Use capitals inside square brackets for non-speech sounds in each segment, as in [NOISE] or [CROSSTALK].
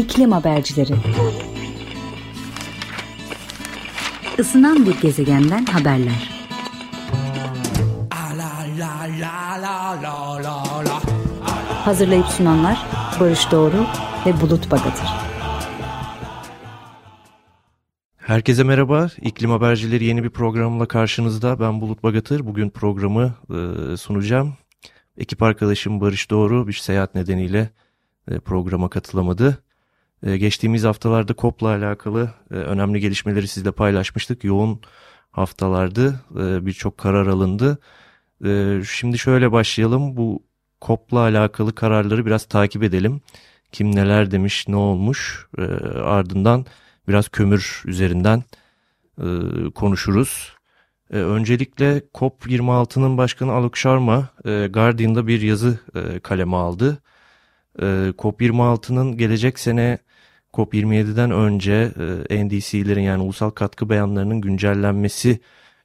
İklim Habercileri Isınan bir gezegenden haberler. Hazırlayıp sunanlar Barış Doğru ve Bulut Bagatır. Herkese merhaba. İklim Habercileri yeni bir programla karşınızda. Ben Bulut Bagatır. Bugün programı e, sunacağım. Ekip arkadaşım Barış Doğru bir seyahat nedeniyle e, programa katılamadı. E, geçtiğimiz haftalarda COP'la alakalı e, önemli gelişmeleri sizle paylaşmıştık. Yoğun haftalardı. E, Birçok karar alındı. E, şimdi şöyle başlayalım. Bu COP'la alakalı kararları biraz takip edelim. Kim neler demiş, ne olmuş. Ardından biraz kömür üzerinden konuşuruz. Öncelikle COP26'nın başkanı Alok Sharma Guardian'da bir yazı kaleme aldı. E, COP26'nın gelecek sene COP27'den önce e, NDC'lerin yani ulusal katkı beyanlarının güncellenmesi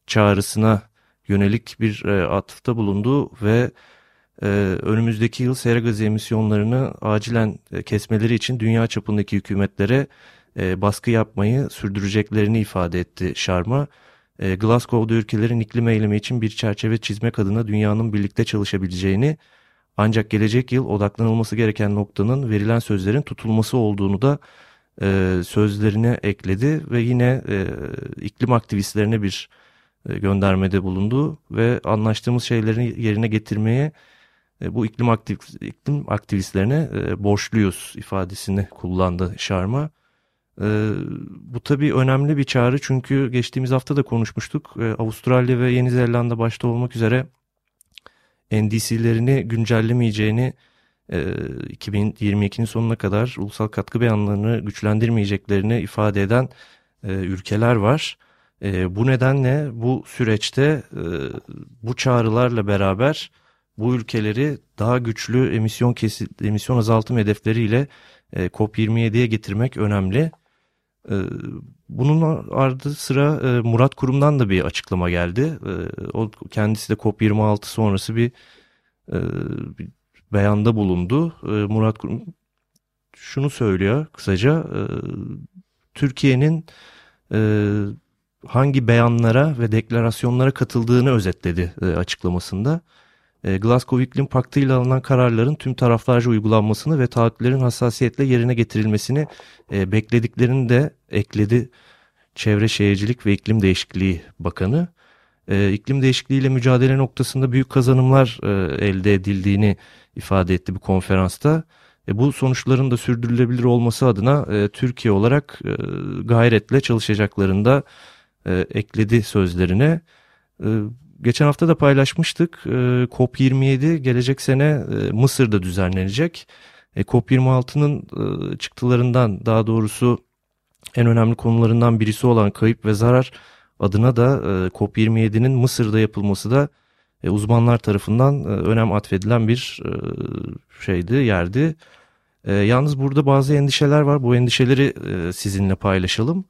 çağrısına yönelik bir e, atıfta bulundu ve e, önümüzdeki yıl sera gazı emisyonlarını acilen e, kesmeleri için dünya çapındaki hükümetlere e, baskı yapmayı sürdüreceklerini ifade etti Sharma. E, Glasgow'da ülkelerin iklim eylemi için bir çerçeve çizmek adına dünyanın birlikte çalışabileceğini ancak gelecek yıl odaklanılması gereken noktanın verilen sözlerin tutulması olduğunu da e, sözlerine ekledi ve yine e, iklim aktivistlerine bir e, göndermede bulundu ve anlaştığımız şeylerin yerine getirmeye e, bu iklim, aktiv, iklim aktivistlerine e, borçluyuz ifadesini kullandı Sharma. E, bu tabii önemli bir çağrı çünkü geçtiğimiz hafta da konuşmuştuk. E, Avustralya ve Yeni Zelanda başta olmak üzere NDC'lerini güncellemeyeceğini e, 2022'nin sonuna kadar ulusal katkı beyanlarını güçlendirmeyeceklerini ifade eden e, ülkeler var. E, bu nedenle bu süreçte e, bu çağrılarla beraber bu ülkeleri daha güçlü emisyon kesit, emisyon azaltım hedefleriyle e, COP27'ye getirmek önemli. E, bunun ardı sıra e, Murat Kurum'dan da bir açıklama geldi. E, o kendisi de COP26 sonrası bir, e, bir beyanda bulundu. E, Murat Kurum şunu söylüyor kısaca. E, Türkiye'nin hangi beyanlara ve deklarasyonlara katıldığını özetledi açıklamasında. E, Glasgow İklim Paktı ile alınan kararların tüm taraflarca uygulanmasını ve taahhütlerin hassasiyetle yerine getirilmesini e, beklediklerini de ekledi Çevre Şehircilik ve İklim Değişikliği Bakanı. E, iklim değişikliğiyle mücadele noktasında büyük kazanımlar elde edildiğini ifade etti bu konferansta. Bu sonuçların da sürdürülebilir olması adına Türkiye olarak gayretle çalışacaklarını da e, ekledi sözlerine. Geçen hafta da paylaşmıştık. E, COP27 gelecek sene e, Mısır'da düzenlenecek. E, COP26'nın e, çıktılarından daha doğrusu en önemli konularından birisi olan kayıp ve zarar adına da e, COP27'nin Mısır'da yapılması da e, uzmanlar tarafından e, önem atfedilen bir e, şeydi, yerdi. E, yalnız burada bazı endişeler var. Bu endişeleri e, sizinle paylaşalım.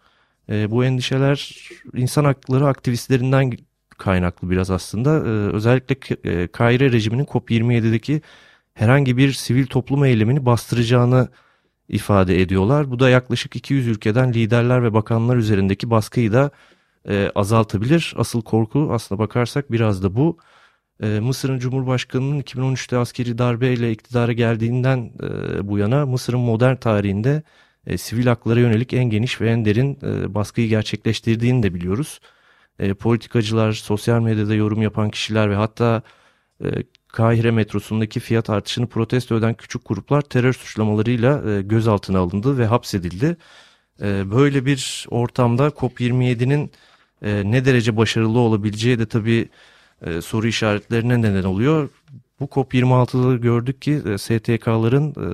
E, bu endişeler insan hakları aktivistlerinden kaynaklı biraz aslında. E, özellikle e, rejiminin COP27'deki herhangi bir sivil toplum eylemini bastıracağını ifade ediyorlar. Bu da yaklaşık 200 ülkeden liderler ve bakanlar üzerindeki baskıyı da e, azaltabilir. Asıl korku aslına bakarsak biraz da bu. E, Mısır'ın Cumhurbaşkanı'nın 2013'te askeri darbeyle iktidara geldiğinden e, bu yana Mısır'ın modern tarihinde sivil haklara yönelik en geniş ve en derin baskıyı gerçekleştirdiğini de biliyoruz. E, politikacılar, sosyal medyada yorum yapan kişiler ve hatta e, Kahire metrosundaki fiyat artışını protesto eden küçük gruplar terör suçlamalarıyla e, gözaltına alındı ve hapsedildi. E, böyle bir ortamda COP27'nin e, ne derece başarılı olabileceği de tabii e, soru işaretlerine neden oluyor. Bu COP26'da gördük ki e, STK'ların e,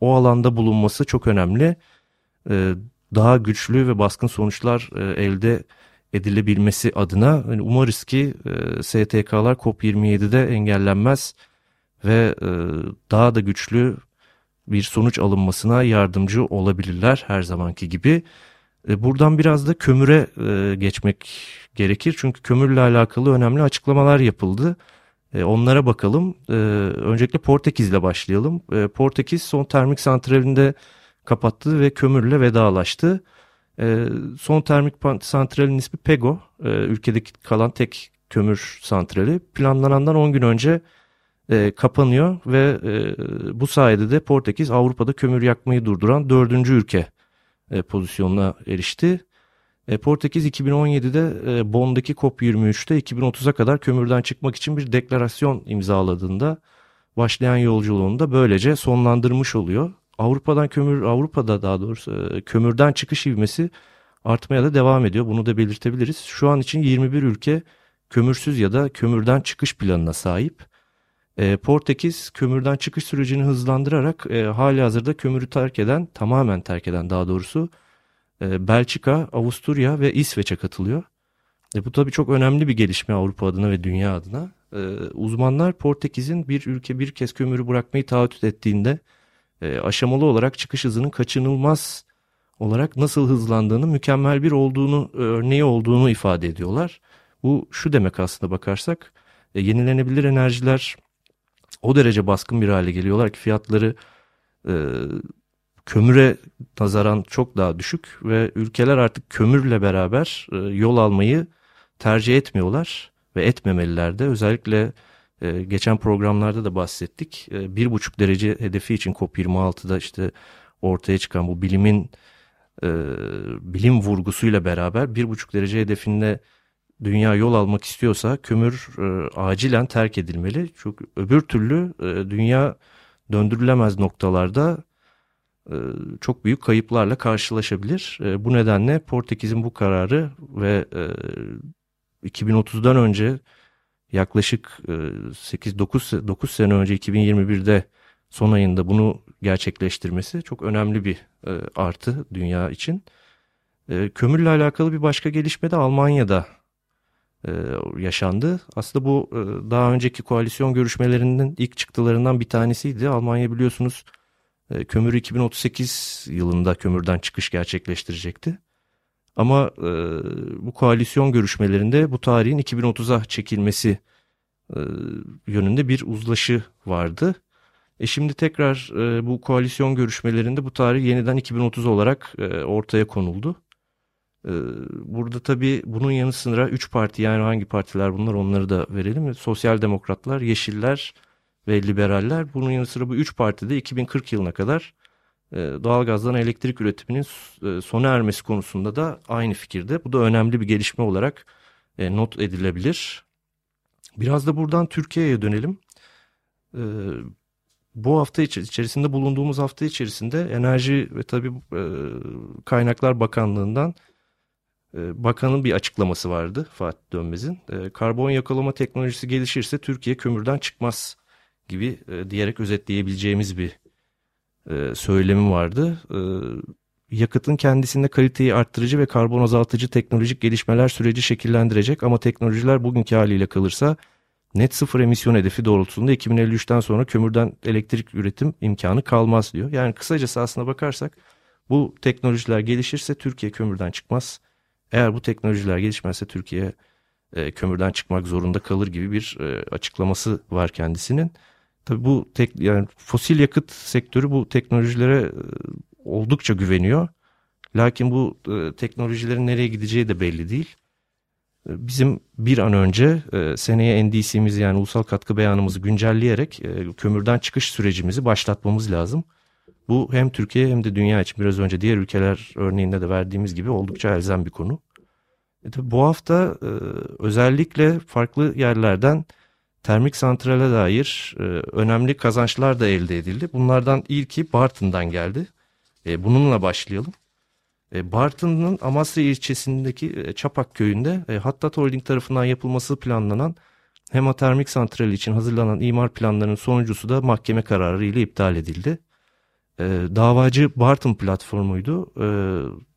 o alanda bulunması çok önemli. E, daha güçlü ve baskın sonuçlar e, elde edilebilmesi adına yani umarız ki e, STK'lar COP27'de engellenmez ve e, daha da güçlü bir sonuç alınmasına yardımcı olabilirler her zamanki gibi. E, buradan biraz da kömüre e, geçmek gerekir çünkü kömürle alakalı önemli açıklamalar yapıldı. E, onlara bakalım. E, öncelikle Portekiz'le başlayalım. E, Portekiz son termik santralinde kapattı ve kömürle vedalaştı. E, son termik santralin ismi Pego. E, ülkedeki kalan tek kömür santrali. Planlanandan 10 gün önce e, kapanıyor ve e, bu sayede de Portekiz Avrupa'da kömür yakmayı durduran dördüncü ülke e, pozisyonuna erişti. E, Portekiz 2017'de e, Bonn'daki COP23'te 2030'a kadar kömürden çıkmak için bir deklarasyon imzaladığında başlayan yolculuğunu da böylece sonlandırmış oluyor. Avrupa'dan kömür Avrupa'da daha doğrusu e, kömürden çıkış ivmesi artmaya da devam ediyor. Bunu da belirtebiliriz. Şu an için 21 ülke kömürsüz ya da kömürden çıkış planına sahip. E, Portekiz kömürden çıkış sürecini hızlandırarak e, hali hazırda kömürü terk eden, tamamen terk eden daha doğrusu e, Belçika, Avusturya ve İsveç'e katılıyor. E, bu tabii çok önemli bir gelişme Avrupa adına ve dünya adına. E, uzmanlar Portekiz'in bir ülke bir kez kömürü bırakmayı taahhüt ettiğinde e, aşamalı olarak çıkış hızının kaçınılmaz olarak nasıl hızlandığını, mükemmel bir olduğunu, örneği olduğunu ifade ediyorlar. Bu şu demek aslında bakarsak, e, yenilenebilir enerjiler o derece baskın bir hale geliyorlar ki fiyatları e, kömüre nazaran çok daha düşük ve ülkeler artık kömürle beraber e, yol almayı tercih etmiyorlar ve etmemeliler de özellikle e, geçen programlarda da bahsettik e, bir buçuk derece hedefi için COP26'da işte ortaya çıkan bu bilimin e, bilim vurgusuyla beraber bir buçuk derece hedefinde dünya yol almak istiyorsa kömür e, acilen terk edilmeli. Çünkü öbür türlü e, dünya döndürülemez noktalarda çok büyük kayıplarla karşılaşabilir. Bu nedenle Portekiz'in bu kararı ve e, 2030'dan önce yaklaşık e, 8-9 9 sene önce 2021'de son ayında bunu gerçekleştirmesi çok önemli bir e, artı dünya için. E, kömürle alakalı bir başka gelişme de Almanya'da e, yaşandı. Aslında bu e, daha önceki koalisyon görüşmelerinin ilk çıktılarından bir tanesiydi. Almanya biliyorsunuz e, kömür 2038 yılında kömürden çıkış gerçekleştirecekti. Ama e, bu koalisyon görüşmelerinde bu tarihin 2030'a çekilmesi e, yönünde bir uzlaşı vardı. E şimdi tekrar e, bu koalisyon görüşmelerinde bu tarih yeniden 2030 olarak e, ortaya konuldu. E, burada tabii bunun yanı sıra 3 parti yani hangi partiler bunlar onları da verelim. Sosyal Demokratlar, Yeşiller ve Liberaller. Bunun yanı sıra bu 3 parti de 2040 yılına kadar e, doğalgazdan elektrik üretiminin e, sona ermesi konusunda da aynı fikirde. Bu da önemli bir gelişme olarak e, not edilebilir. Biraz da buradan Türkiye'ye dönelim. E, bu hafta içerisinde bulunduğumuz hafta içerisinde Enerji ve tabii e, Kaynaklar Bakanlığı'ndan e, bakanın bir açıklaması vardı Fatih Dönmez'in. E, karbon yakalama teknolojisi gelişirse Türkiye kömürden çıkmaz gibi e, diyerek özetleyebileceğimiz bir e, söylemi vardı. E, yakıtın kendisinde kaliteyi arttırıcı ve karbon azaltıcı teknolojik gelişmeler süreci şekillendirecek ama teknolojiler bugünkü haliyle kalırsa net sıfır emisyon hedefi doğrultusunda 2053'ten sonra kömürden elektrik üretim imkanı kalmaz diyor. Yani kısacası aslına bakarsak bu teknolojiler gelişirse Türkiye kömürden çıkmaz. Eğer bu teknolojiler gelişmezse Türkiye e, kömürden çıkmak zorunda kalır gibi bir e, açıklaması var kendisinin. Tabii bu tek, yani fosil yakıt sektörü bu teknolojilere e, oldukça güveniyor. Lakin bu e, teknolojilerin nereye gideceği de belli değil. E, bizim bir an önce seneye NDC'mizi yani ulusal katkı beyanımızı güncelleyerek kömürden çıkış sürecimizi başlatmamız lazım. Bu hem Türkiye hem de dünya için biraz önce diğer ülkeler örneğinde de verdiğimiz gibi oldukça elzem bir konu. Bu hafta özellikle farklı yerlerden termik santrale dair e, önemli kazançlar da elde edildi. Bunlardan ilki Bartın'dan geldi. E, bununla başlayalım. E, Bartın'ın Amasya ilçesindeki e, Çapak köyünde e, Hattat Holding tarafından yapılması planlanan hematermik santral için hazırlanan imar planlarının sonuncusu da mahkeme kararı ile iptal edildi. E, davacı Bartın platformuydu. E,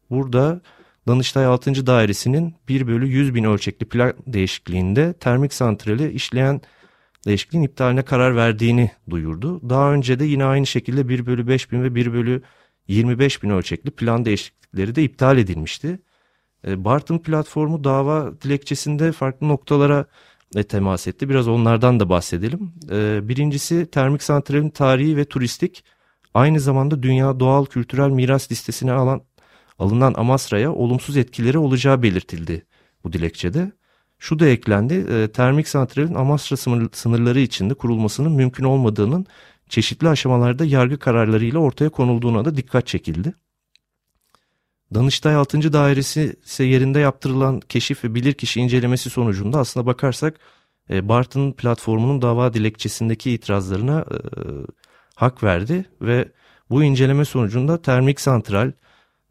burada Danıştay 6. Dairesinin 1 bölü 100 bin ölçekli plan değişikliğinde termik santrali işleyen değişikliğin iptaline karar verdiğini duyurdu. Daha önce de yine aynı şekilde 1 bölü 5 bin ve 1 bölü 25 bin ölçekli plan değişiklikleri de iptal edilmişti. E, Bartın platformu dava dilekçesinde farklı noktalara e, temas etti. Biraz onlardan da bahsedelim. E, birincisi termik santralin tarihi ve turistik aynı zamanda Dünya Doğal Kültürel Miras listesine alan alınan Amasra'ya olumsuz etkileri olacağı belirtildi bu dilekçede. Şu da eklendi, e, termik santralin Amasra sınırları içinde kurulmasının mümkün olmadığının çeşitli aşamalarda yargı kararlarıyla ortaya konulduğuna da dikkat çekildi. Danıştay 6. Dairesi ise yerinde yaptırılan keşif ve bilirkişi incelemesi sonucunda aslına bakarsak e, Bartın platformunun dava dilekçesindeki itirazlarına e, hak verdi ve bu inceleme sonucunda termik santral,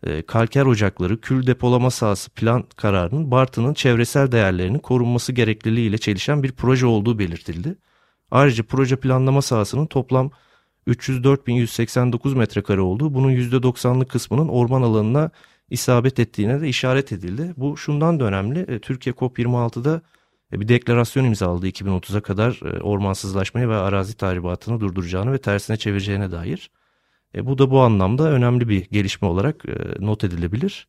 e, kalker ocakları, kül depolama sahası plan kararının Bartın'ın çevresel değerlerinin korunması gerekliliğiyle çelişen bir proje olduğu belirtildi. Ayrıca proje planlama sahasının toplam 304.189 metrekare olduğu, bunun %90'lık kısmının orman alanına isabet ettiğine de işaret edildi. Bu şundan da önemli. E, Türkiye COP26'da e, bir deklarasyon imzaladı 2030'a kadar ormansızlaşmayı ve arazi tahribatını durduracağını ve tersine çevireceğine dair. E, bu da bu anlamda önemli bir gelişme olarak e, not edilebilir.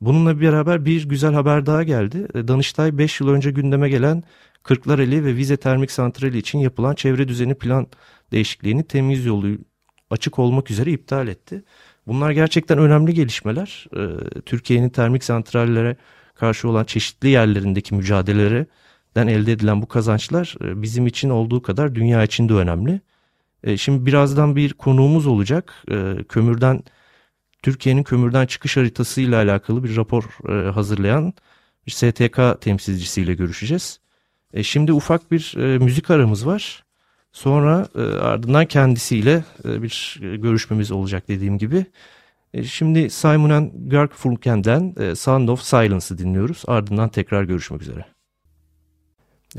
Bununla beraber bir güzel haber daha geldi. E, Danıştay 5 yıl önce gündeme gelen Kırklareli ve Vize Termik Santrali için yapılan çevre düzeni plan değişikliğini temiz yolu açık olmak üzere iptal etti. Bunlar gerçekten önemli gelişmeler. E, Türkiye'nin termik santrallere karşı olan çeşitli yerlerindeki mücadelelerden elde edilen bu kazançlar e, bizim için olduğu kadar dünya için de önemli. E, şimdi birazdan bir konuğumuz olacak. E, kömürden Türkiye'nin kömürden çıkış haritası ile alakalı bir rapor e, hazırlayan bir STK temsilcisiyle görüşeceğiz. Şimdi ufak bir müzik aramız var. Sonra ardından kendisiyle bir görüşmemiz olacak dediğim gibi. Şimdi Simon Garfunkel'den Sound of Silence'ı dinliyoruz. Ardından tekrar görüşmek üzere.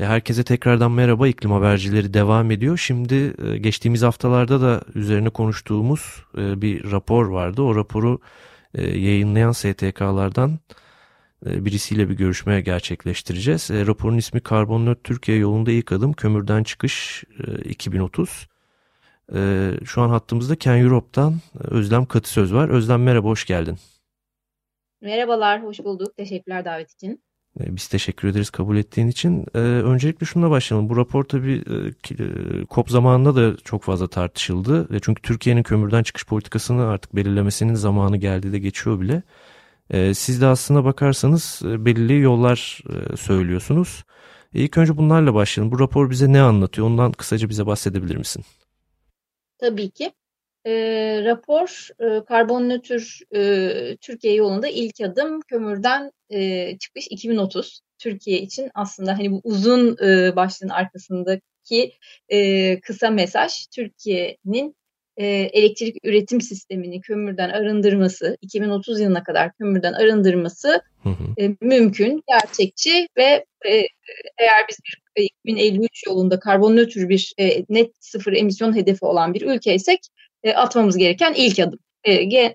E, herkese tekrardan merhaba iklim habercileri devam ediyor. Şimdi e, geçtiğimiz haftalarda da üzerine konuştuğumuz e, bir rapor vardı. O raporu yayınlayan STK'lardan birisiyle bir görüşmeye gerçekleştireceğiz. Raporun ismi Karbon Türkiye yolunda ilk adım kömürden çıkış 2030. Şu an hattımızda Ken Europe'dan Özlem Katı Söz var. Özlem merhaba hoş geldin. Merhabalar, hoş bulduk. Teşekkürler davet için. E, biz teşekkür ederiz kabul ettiğin için. Ee, öncelikle şununla başlayalım. Bu rapor tabii e, COP zamanında da çok fazla tartışıldı. E, çünkü Türkiye'nin kömürden çıkış politikasını artık belirlemesinin zamanı geldi de geçiyor bile. Siz de aslına bakarsanız e, belirli yollar e, söylüyorsunuz. E, ilk önce bunlarla başlayalım. Bu rapor bize ne anlatıyor? Ondan kısaca bize bahsedebilir misin? Tabii ki. E, rapor e, karbon nötr e, Türkiye yolunda ilk adım kömürden e, çıkış 2030. Türkiye için aslında hani bu uzun e, başlığın arkasındaki e, kısa mesaj Türkiye'nin e, elektrik üretim sistemini kömürden arındırması, 2030 yılına kadar kömürden arındırması hı hı. E, mümkün, gerçekçi ve e, eğer biz bir 2053 yolunda karbon nötr bir e, net sıfır emisyon hedefi olan bir ülkeysek e, atmamız gereken ilk adım. E,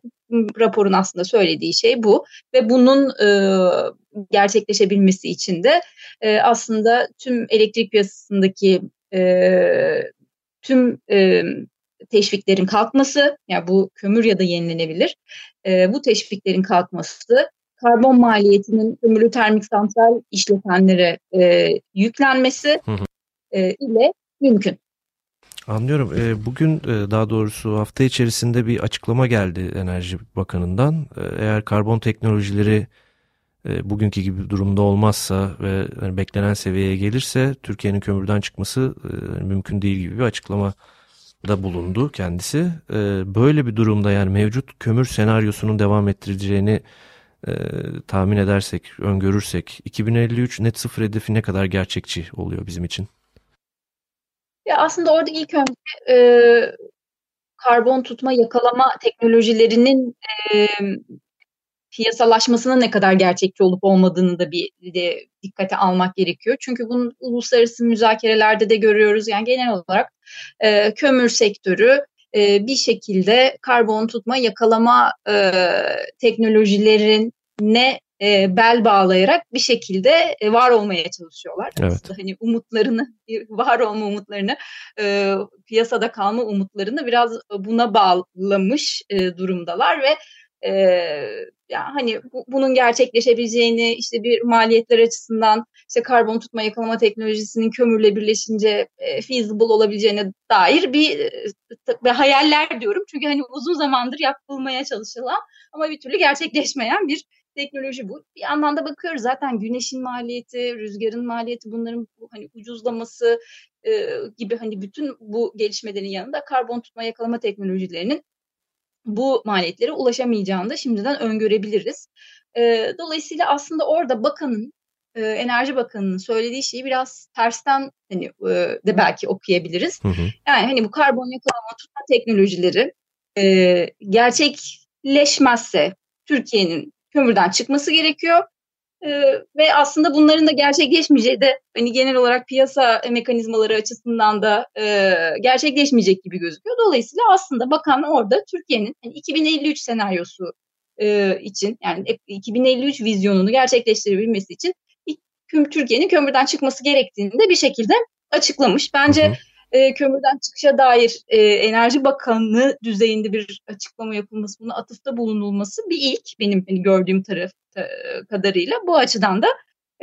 raporun aslında söylediği şey bu ve bunun e, gerçekleşebilmesi için de e, aslında tüm elektrik piyasasındaki e, tüm e, teşviklerin kalkması, yani bu kömür ya da yenilenebilir, e, bu teşviklerin kalkması, karbon maliyetinin kömürlü termik santral işletenlere e, yüklenmesi e, ile mümkün. Anlıyorum. E, bugün e, daha doğrusu hafta içerisinde bir açıklama geldi Enerji Bakanı'ndan. E, eğer karbon teknolojileri bugünkü gibi durumda olmazsa ve hani beklenen seviyeye gelirse Türkiye'nin kömürden çıkması mümkün değil gibi bir açıklama da bulundu kendisi. Böyle bir durumda yani mevcut kömür senaryosunun devam ettireceğini tahmin edersek, öngörürsek 2053 net sıfır hedefi ne kadar gerçekçi oluyor bizim için? Ya aslında orada ilk önce e, karbon tutma yakalama teknolojilerinin e, piyasalaşmasının ne kadar gerçekçi olup olmadığını da bir de dikkate almak gerekiyor. Çünkü bunu uluslararası müzakerelerde de görüyoruz. Yani genel olarak e, kömür sektörü e, bir şekilde karbon tutma yakalama e, teknolojilerine e, bel bağlayarak bir şekilde e, var olmaya çalışıyorlar. Evet. Aslında hani umutlarını, [LAUGHS] var olma umutlarını, e, piyasada kalma umutlarını biraz buna bağlamış e, durumdalar ve e, ya hani bu, bunun gerçekleşebileceğini işte bir maliyetler açısından işte karbon tutma yakalama teknolojisinin kömürle birleşince e, feasible olabileceğine dair bir e, hayaller diyorum. Çünkü hani uzun zamandır yapılmaya çalışılan ama bir türlü gerçekleşmeyen bir teknoloji bu. Bir yandan da bakıyoruz zaten güneşin maliyeti, rüzgarın maliyeti bunların bu, hani ucuzlaması e, gibi hani bütün bu gelişmelerin yanında karbon tutma yakalama teknolojilerinin bu maliyetlere ulaşamayacağını da şimdiden öngörebiliriz. E, dolayısıyla aslında orada bakanın e, Enerji Bakanı'nın söylediği şeyi biraz tersten hani e, de belki okuyabiliriz. Hı hı. Yani hani bu karbon yakalama tutma teknolojileri e, gerçekleşmezse Türkiye'nin kömürden çıkması gerekiyor. Ee, ve aslında bunların da gerçekleşmeyeceği de hani genel olarak piyasa mekanizmaları açısından da e, gerçekleşmeyecek gibi gözüküyor. Dolayısıyla aslında bakan orada Türkiye'nin hani 2053 senaryosu e, için yani 2053 vizyonunu gerçekleştirebilmesi için Türkiye'nin kömürden çıkması gerektiğini de bir şekilde açıklamış. Bence hı hı e, kömürden çıkışa dair e, Enerji Bakanlığı düzeyinde bir açıklama yapılması, buna atıfta bulunulması bir ilk benim hani gördüğüm taraf kadarıyla. Bu açıdan da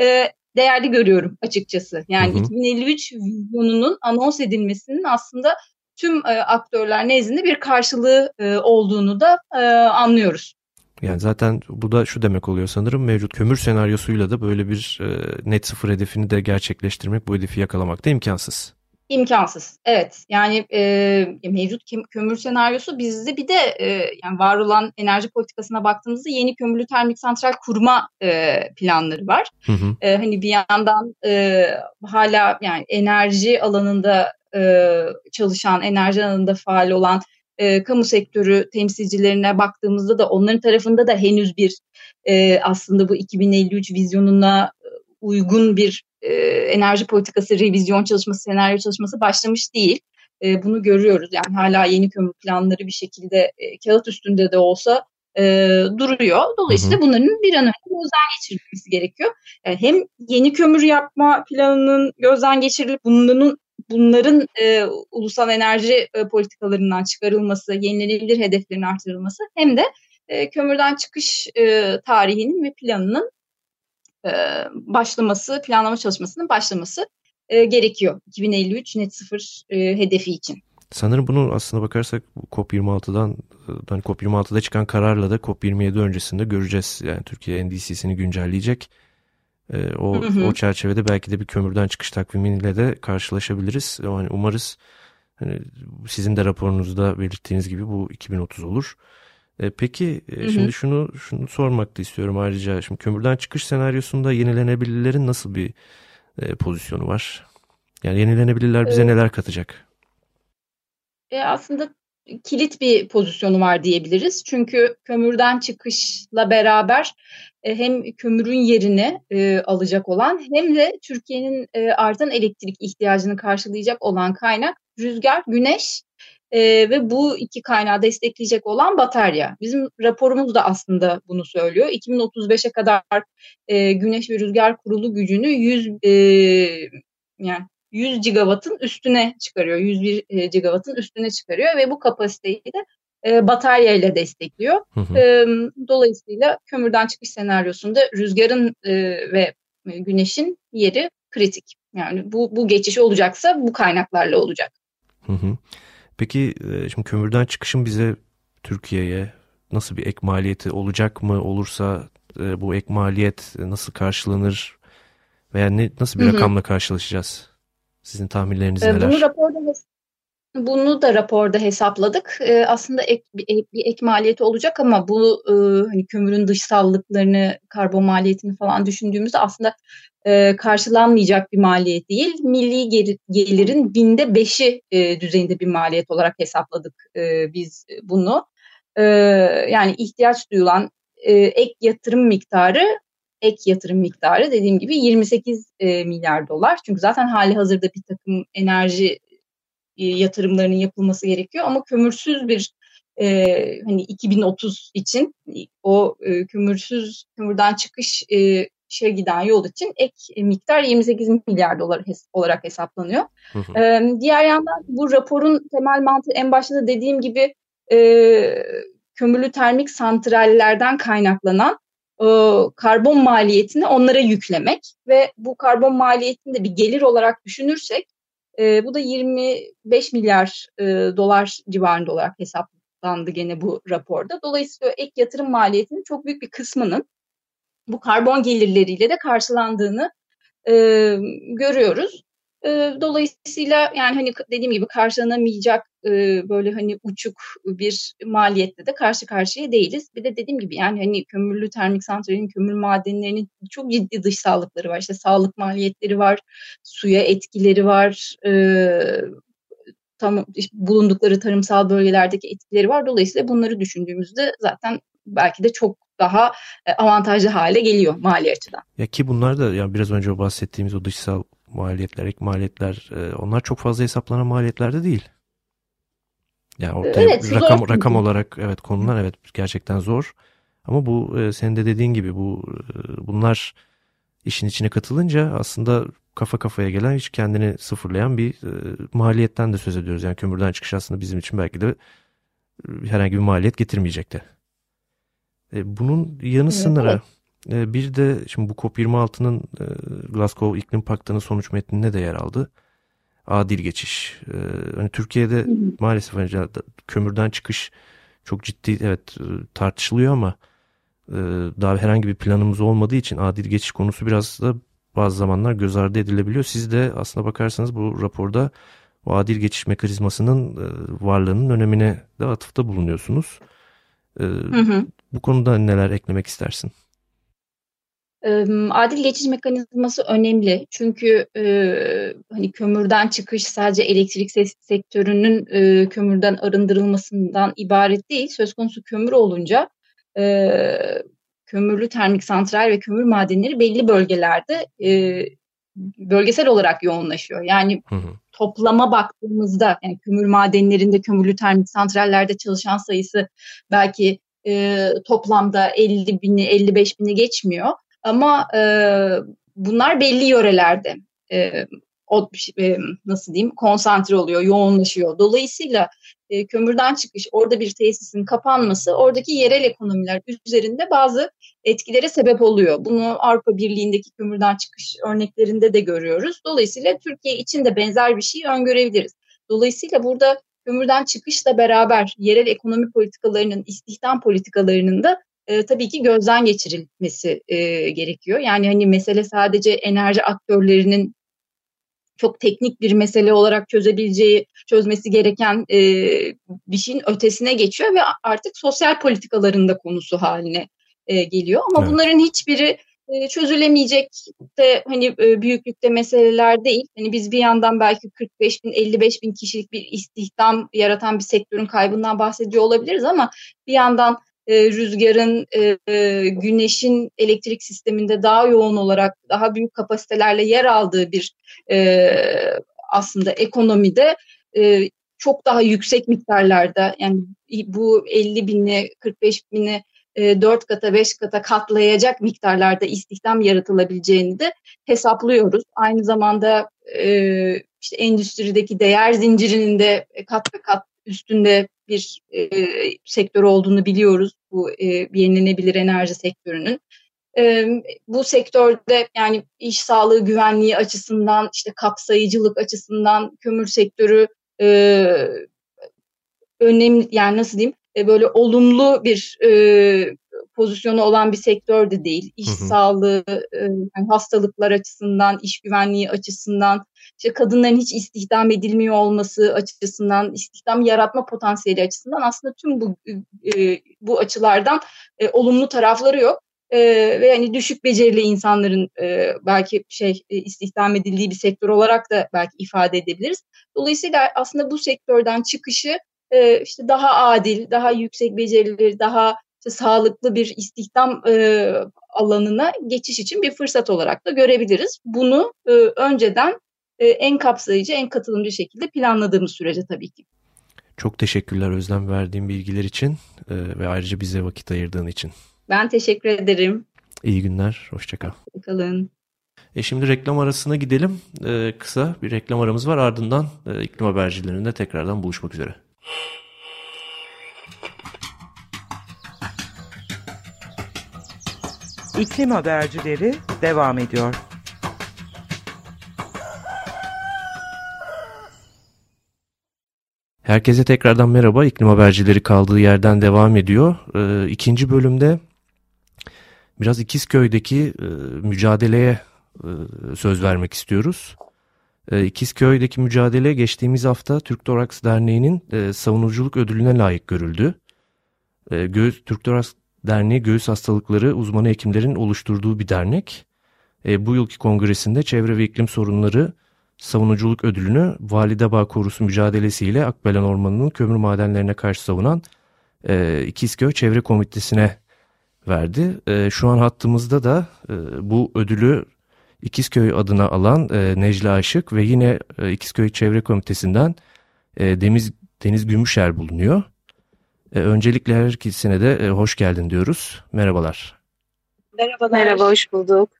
e, değerli görüyorum açıkçası. Yani hı hı. 2053 vizyonunun anons edilmesinin aslında tüm e, aktörler nezdinde bir karşılığı e, olduğunu da e, anlıyoruz. Yani zaten bu da şu demek oluyor sanırım mevcut kömür senaryosuyla da böyle bir e, net sıfır hedefini de gerçekleştirmek bu hedefi yakalamak da imkansız. İmkansız. Evet. Yani e, mevcut kömür senaryosu bizde bir de e, yani var olan enerji politikasına baktığımızda yeni kömürlü termik santral kurma e, planları var. Hı hı. E, hani bir yandan e, hala yani enerji alanında e, çalışan, enerji alanında faal olan e, kamu sektörü temsilcilerine baktığımızda da onların tarafında da henüz bir e, aslında bu 2053 vizyonuna uygun bir e, enerji politikası revizyon çalışması, senaryo çalışması başlamış değil. E, bunu görüyoruz. Yani hala yeni kömür planları bir şekilde e, kağıt üstünde de olsa e, duruyor. Dolayısıyla hı hı. bunların bir an önce gözden geçirilmesi gerekiyor. Yani hem yeni kömür yapma planının gözden geçirilip bunların bunların e, ulusal enerji e, politikalarından çıkarılması, yenilenebilir hedeflerin artırılması hem de e, kömürden çıkış e, tarihinin ve planının e, başlaması, planlama çalışmasının başlaması e, gerekiyor 2053 net sıfır e, hedefi için. Sanırım bunu aslında bakarsak COP26'dan hani COP26'da çıkan kararla da COP27 öncesinde göreceğiz. Yani Türkiye NDC'sini güncelleyecek. o, hı hı. o çerçevede belki de bir kömürden çıkış takvimiyle de karşılaşabiliriz. Yani umarız hani sizin de raporunuzda belirttiğiniz gibi bu 2030 olur. E, peki e, hı hı. şimdi şunu şunu sormak da istiyorum ayrıca. Şimdi kömürden çıkış senaryosunda yenilenebilirlerin nasıl bir e, pozisyonu var? Yani yenilenebilirler bize evet. neler katacak? E, aslında kilit bir pozisyonu var diyebiliriz. Çünkü kömürden çıkışla beraber e, hem kömürün yerini e, alacak olan hem de Türkiye'nin e, artan elektrik ihtiyacını karşılayacak olan kaynak rüzgar, güneş e, ve bu iki kaynağı destekleyecek olan batarya. Bizim raporumuz da aslında bunu söylüyor. 2035'e kadar e, güneş ve rüzgar kurulu gücünü 100 e, yani 100 gigawattın üstüne çıkarıyor. 101 e, gigawattın üstüne çıkarıyor ve bu kapasiteyi de e, batarya ile destekliyor. Hı hı. E, dolayısıyla kömürden çıkış senaryosunda rüzgarın e, ve güneşin yeri kritik. Yani bu bu geçiş olacaksa bu kaynaklarla olacak. Hı hı. Peki e, şimdi kömürden çıkışın bize Türkiye'ye nasıl bir ek maliyeti olacak mı? Olursa e, bu ek maliyet nasıl karşılanır? Veya ne, nasıl bir hı hı. rakamla karşılaşacağız? Sizin tahminleriniz e, neler? Bunu raporda bunu da raporda hesapladık. Ee, aslında ek, bir, bir ek maliyeti olacak ama bu e, hani kömürün dışsallıklarını, karbon maliyetini falan düşündüğümüzde aslında e, karşılanmayacak bir maliyet değil. Milli gelirin binde beşi e, düzeyinde bir maliyet olarak hesapladık e, biz bunu. Yani ihtiyaç duyulan ek yatırım miktarı ek yatırım miktarı dediğim gibi 28 e, milyar dolar. Çünkü zaten hali hazırda bir takım enerji yatırımlarının yapılması gerekiyor ama kömürsüz bir e, hani 2030 için o e, kömürsüz kömürden çıkış e, şey giden yol için ek miktar 28 milyar dolar hes olarak hesaplanıyor. Hı hı. E, diğer yandan bu raporun temel mantığı en başta da dediğim gibi e, kömürlü termik santrallerden kaynaklanan e, karbon maliyetini onlara yüklemek ve bu karbon maliyetini de bir gelir olarak düşünürsek e, bu da 25 milyar e, dolar civarında olarak hesaplandı gene bu raporda. Dolayısıyla ek yatırım maliyetinin çok büyük bir kısmının bu karbon gelirleriyle de karşılandığını e, görüyoruz. E, dolayısıyla yani hani dediğim gibi karşılanamayacak e, böyle hani uçuk bir maliyette de karşı karşıya değiliz. Bir de dediğim gibi yani hani kömürlü termik santralin kömür madenlerinin çok ciddi dış sağlıkları var. İşte sağlık maliyetleri var, suya etkileri var, e, tam işte bulundukları tarımsal bölgelerdeki etkileri var. Dolayısıyla bunları düşündüğümüzde zaten belki de çok daha avantajlı hale geliyor mali açıdan. Ya ki bunlar da yani biraz önce bahsettiğimiz o dışsal maliyetler, ek maliyetler e, onlar çok fazla hesaplanan maliyetler de değil. Yani ortaya evet, rakam zor. rakam olarak evet konular evet gerçekten zor. Ama bu e, senin de dediğin gibi bu e, bunlar işin içine katılınca aslında kafa kafaya gelen hiç kendini sıfırlayan bir e, maliyetten de söz ediyoruz. Yani kömürden çıkış aslında bizim için belki de e, herhangi bir maliyet getirmeyecekti. E, bunun yanı sıra evet. E, bir de şimdi bu COP26'nın e, Glasgow İklim Paktı'nın sonuç metninde de yer aldı. Adil geçiş. Hani Türkiye'de hı hı. maalesef hani kömürden çıkış çok ciddi evet tartışılıyor ama daha herhangi bir planımız olmadığı için adil geçiş konusu biraz da bazı zamanlar göz ardı edilebiliyor. Siz de aslında bakarsanız bu raporda o adil geçiş mekanizmasının varlığının önemine de atıfta bulunuyorsunuz. Hı hı. Bu konuda neler eklemek istersin? Adil geçiş mekanizması önemli çünkü e, hani kömürden çıkış sadece elektrik sektörünün e, kömürden arındırılmasından ibaret değil. Söz konusu kömür olunca e, kömürlü termik santral ve kömür madenleri belli bölgelerde e, bölgesel olarak yoğunlaşıyor. Yani hı hı. Toplama baktığımızda yani kömür madenlerinde kömürlü termik santrallerde çalışan sayısı belki e, toplamda 50 bini 55 bini geçmiyor. Ama e, bunlar belli yörelerde e, o e, nasıl diyeyim konsantre oluyor, yoğunlaşıyor. Dolayısıyla e, kömürden çıkış, orada bir tesisin kapanması oradaki yerel ekonomiler üzerinde bazı etkilere sebep oluyor. Bunu Avrupa Birliği'ndeki kömürden çıkış örneklerinde de görüyoruz. Dolayısıyla Türkiye için de benzer bir şey öngörebiliriz. Dolayısıyla burada kömürden çıkışla beraber yerel ekonomi politikalarının, istihdam politikalarının da e, tabii ki gözden geçirilmesi e, gerekiyor. Yani hani mesele sadece enerji aktörlerinin çok teknik bir mesele olarak çözebileceği, çözmesi gereken e, bir şeyin ötesine geçiyor ve artık sosyal politikaların da konusu haline e, geliyor. Ama evet. bunların hiçbiri e, çözülemeyecek de hani e, büyüklükte meseleler değil. Hani biz bir yandan belki 45 bin, 55 bin kişilik bir istihdam yaratan bir sektörün kaybından bahsediyor olabiliriz ama bir yandan e, rüzgarın, e, e, güneşin elektrik sisteminde daha yoğun olarak daha büyük kapasitelerle yer aldığı bir e, aslında ekonomide e, çok daha yüksek miktarlarda yani bu 50 bini 45 bini e, 4 kata 5 kata katlayacak miktarlarda istihdam yaratılabileceğini de hesaplıyoruz. Aynı zamanda e, işte endüstrideki değer zincirinin de kat kat üstünde bir e, sektör olduğunu biliyoruz bu e, yenilenebilir enerji sektörünün. E, bu sektörde yani iş sağlığı güvenliği açısından işte kapsayıcılık açısından kömür sektörü e, önemli yani nasıl diyeyim e, böyle olumlu bir e, pozisyonu olan bir sektör de değil. İş hı hı. sağlığı, e, yani hastalıklar açısından, iş güvenliği açısından, işte kadınların hiç istihdam edilmiyor olması açısından, istihdam yaratma potansiyeli açısından aslında tüm bu e, bu açılardan e, olumlu tarafları yok. E, ve yani düşük becerili insanların e, belki şey e, istihdam edildiği bir sektör olarak da belki ifade edebiliriz. Dolayısıyla aslında bu sektörden çıkışı e, işte daha adil, daha yüksek becerileri, daha işte sağlıklı bir istihdam e, alanına geçiş için bir fırsat olarak da görebiliriz. Bunu e, önceden e, en kapsayıcı, en katılımcı şekilde planladığımız sürece tabii ki. Çok teşekkürler Özlem verdiğin bilgiler için e, ve ayrıca bize vakit ayırdığın için. Ben teşekkür ederim. İyi günler, hoşçakal. Hoşçakalın. E şimdi reklam arasına gidelim. E, kısa bir reklam aramız var. Ardından e, iklim habercilerinde tekrardan buluşmak üzere. İklim Habercileri devam ediyor. Herkese tekrardan merhaba. İklim Habercileri kaldığı yerden devam ediyor. Ee, ikinci bölümde biraz İkizköy'deki e, mücadeleye e, söz vermek istiyoruz. E, İkizköy'deki mücadele geçtiğimiz hafta Türk Toraks Derneği'nin e, savunuculuk ödülüne layık görüldü. E, Göğüs, Türk Toraks Derneği göğüs hastalıkları uzmanı hekimlerin oluşturduğu bir dernek. E, bu yılki kongresinde çevre ve iklim sorunları savunuculuk ödülünü Validebağ Korusu mücadelesiyle Akbelen Ormanı'nın kömür madenlerine karşı savunan e, İkizköy Çevre Komitesi'ne verdi. E, şu an hattımızda da e, bu ödülü İkizköy adına alan e, Necla Aşık ve yine e, İkizköy Çevre Komitesi'nden e, Deniz, Deniz Gümüşer bulunuyor. E, öncelikle her ikisine de e, hoş geldin diyoruz. Merhabalar. Merhabalar. Merhaba, hoş bulduk.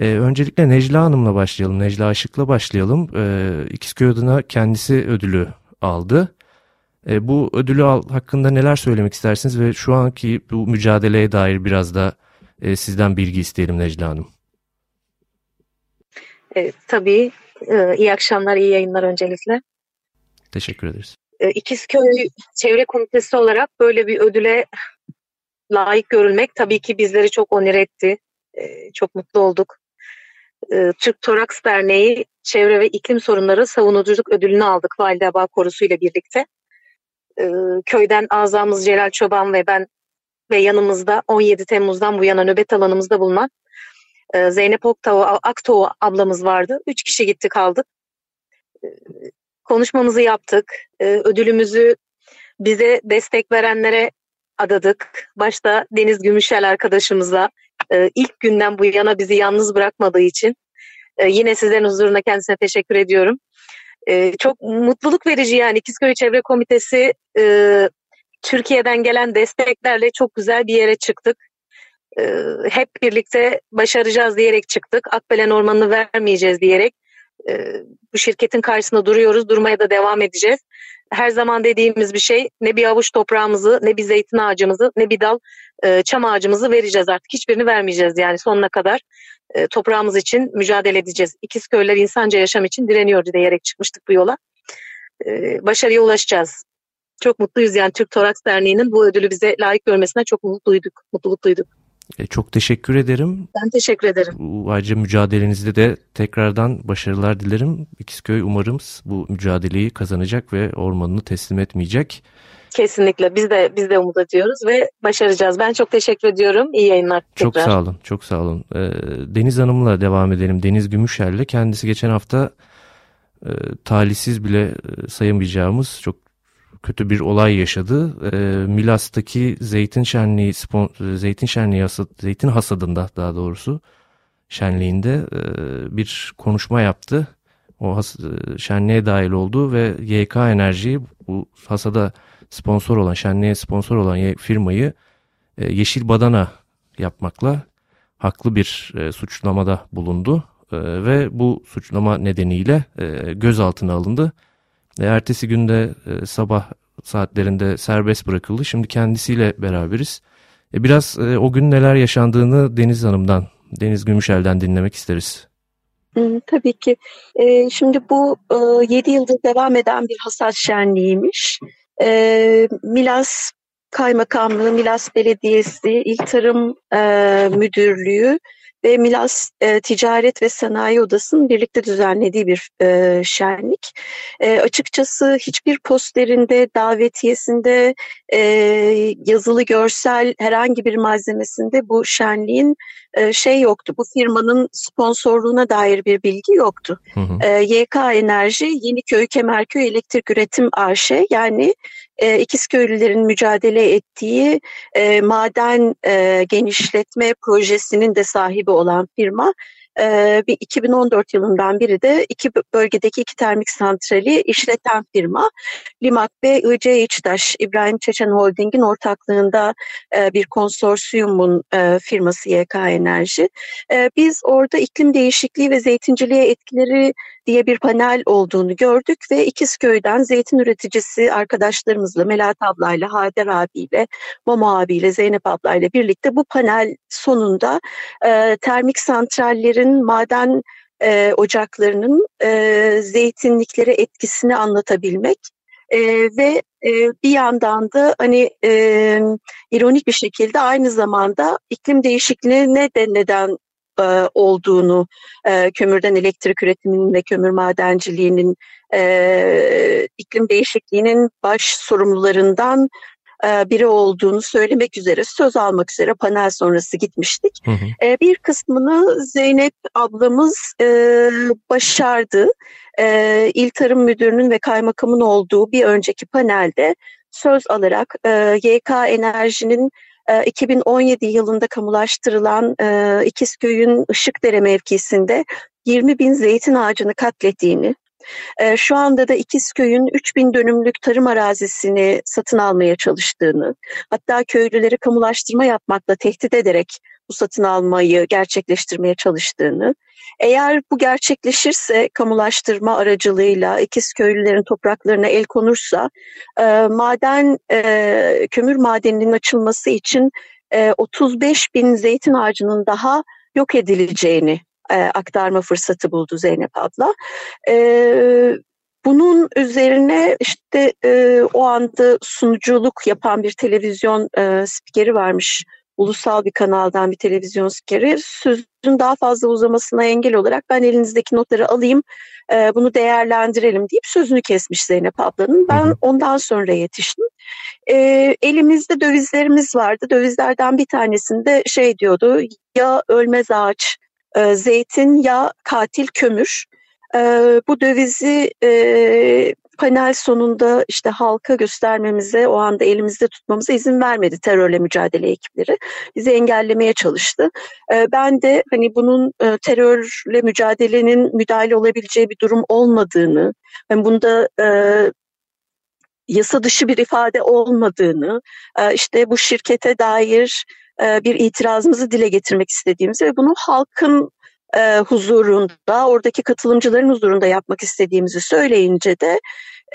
E, öncelikle Necla Hanım'la başlayalım. Necla Aşık'la başlayalım. E, İkizköy adına kendisi ödülü aldı. E, bu ödülü al, hakkında neler söylemek istersiniz ve şu anki bu mücadeleye dair biraz da e, sizden bilgi isteyelim Necla Hanım. E, tabii. E, iyi akşamlar, iyi yayınlar öncelikle. Teşekkür ederiz. E, İkizköy Çevre Komitesi olarak böyle bir ödüle layık görülmek tabii ki bizleri çok onur etti. E, çok mutlu olduk. E, Türk Toraks Derneği Çevre ve İklim Sorunları Savunuculuk Ödülünü aldık Validebağ Korusu ile birlikte. Köyden azamız Celal Çoban ve ben ve yanımızda 17 Temmuz'dan bu yana nöbet alanımızda bulunan e, Zeynep Oktava, Aktova ablamız vardı. Üç kişi gittik kaldık. Konuşmamızı yaptık. E, ödülümüzü bize destek verenlere adadık. Başta Deniz Gümüşel arkadaşımıza e, ilk günden bu yana bizi yalnız bırakmadığı için e, yine sizlerin huzuruna kendisine teşekkür ediyorum. E, çok mutluluk verici yani İkizköy Çevre Komitesi e, Türkiye'den gelen desteklerle çok güzel bir yere çıktık. E, hep birlikte başaracağız diyerek çıktık. Akbelen Ormanı'nı vermeyeceğiz diyerek e, bu şirketin karşısında duruyoruz. Durmaya da devam edeceğiz. Her zaman dediğimiz bir şey ne bir avuç toprağımızı ne bir zeytin ağacımızı ne bir dal e, çam ağacımızı vereceğiz artık. Hiçbirini vermeyeceğiz yani sonuna kadar e, toprağımız için mücadele edeceğiz. İkizköyler insanca yaşam için direniyor diyerek çıkmıştık bu yola. E, başarıya ulaşacağız. Çok mutluyuz yani Türk Toraks Derneği'nin bu ödülü bize layık görmesine çok mutluyduk, mutluluk duyduk. E, çok teşekkür ederim. Ben teşekkür ederim. Bu ayrıca mücadelenizde de tekrardan başarılar dilerim. İkizköy umarım bu mücadeleyi kazanacak ve ormanını teslim etmeyecek. Kesinlikle biz de biz de umut ediyoruz ve başaracağız. Ben çok teşekkür ediyorum. İyi yayınlar tekrar. Çok sağ olun. Çok sağ olun. Ee, Deniz Hanım'la devam edelim. Deniz Gümüşer'le kendisi geçen hafta e, talihsiz bile e, sayamayacağımız çok kötü bir olay yaşadı. E, Milas'taki zeytin şenliği zeytin şenliği zeytin hasadında daha doğrusu şenliğinde e, bir konuşma yaptı. O has, e, şenliğe dahil oldu ve YK Enerji bu hasada sponsor olan şenliğe sponsor olan firmayı e, yeşil badana yapmakla haklı bir e, suçlamada bulundu e, ve bu suçlama nedeniyle e, gözaltına alındı. E, ertesi günde e, sabah saatlerinde serbest bırakıldı. Şimdi kendisiyle beraberiz. E, biraz e, o gün neler yaşandığını Deniz Hanım'dan, Deniz Gümüşel'den dinlemek isteriz. Tabii ki. Şimdi bu e, 7 yıldır devam eden bir hasat şenliğiymiş. Milas Kaymakamlığı, Milas Belediyesi, İl Tarım Müdürlüğü ve Milas e, Ticaret ve Sanayi Odası'nın birlikte düzenlediği bir e, şenlik. E, açıkçası hiçbir posterinde, davetiyesinde, e, yazılı görsel herhangi bir malzemesinde bu şenliğin şey yoktu. Bu firmanın sponsorluğuna dair bir bilgi yoktu. Hı hı. E, YK Enerji Yeniköy Kemerköy Elektrik Üretim AŞ yani e, İkizköylülerin mücadele ettiği e, maden e, genişletme projesinin de sahibi olan firma e, bir 2014 yılından biri de iki bölgedeki iki termik santrali işleten firma Limak ve IC İçtaş İbrahim Çeçen Holding'in ortaklığında e, bir konsorsiyumun e, firması YK Enerji. E, biz orada iklim değişikliği ve zeytinciliğe etkileri diye bir panel olduğunu gördük ve İkizköy'den zeytin üreticisi arkadaşlarımızla Melahat ablayla, Hader abiyle, Mama abiyle, Zeynep ablayla birlikte bu panel sonunda e, termik santrallerin maden e, ocaklarının e, zeytinliklere etkisini anlatabilmek e, ve e, bir yandan da hani e, ironik bir şekilde aynı zamanda iklim değişikliğine de neden e, olduğunu e, kömürden elektrik üretiminin ve kömür madenciliğinin e, iklim değişikliğinin baş sorumlularından biri olduğunu söylemek üzere söz almak üzere panel sonrası gitmiştik. Hı hı. Bir kısmını Zeynep ablamız başardı. İl Tarım Müdürü'nün ve kaymakamın olduğu bir önceki panelde söz alarak YK Enerji'nin 2017 yılında kamulaştırılan e, İkizköy'ün Işıkdere mevkisinde 20 bin zeytin ağacını katlettiğini, şu anda da İkizköy'ün 3000 dönümlük tarım arazisini satın almaya çalıştığını, hatta köylüleri kamulaştırma yapmakla tehdit ederek bu satın almayı gerçekleştirmeye çalıştığını, eğer bu gerçekleşirse kamulaştırma aracılığıyla ikiz köylülerin topraklarına el konursa e, maden e, kömür madeninin açılması için e, 35 bin zeytin ağacının daha yok edileceğini e, aktarma fırsatı buldu Zeynep abla. E, bunun üzerine işte e, o anda sunuculuk yapan bir televizyon e, spikeri varmış ulusal bir kanaldan bir televizyon spikeri sözün daha fazla uzamasına engel olarak ben elinizdeki notları alayım e, bunu değerlendirelim deyip sözünü kesmiş Zeynep ablanın. Ben ondan sonra yetiştim. E, elimizde dövizlerimiz vardı. Dövizlerden bir tanesinde şey diyordu ya ölmez ağaç, e, zeytin ya katil kömür. E, bu dövizi e, panel sonunda işte halka göstermemize, o anda elimizde tutmamıza izin vermedi terörle mücadele ekipleri. Bizi engellemeye çalıştı. Ee, ben de hani bunun e, terörle mücadelenin müdahale olabileceği bir durum olmadığını, yani bunda e, yasa dışı bir ifade olmadığını, işte bu şirkete dair bir itirazımızı dile getirmek istediğimizi ve bunu halkın e, huzurunda, oradaki katılımcıların huzurunda yapmak istediğimizi söyleyince de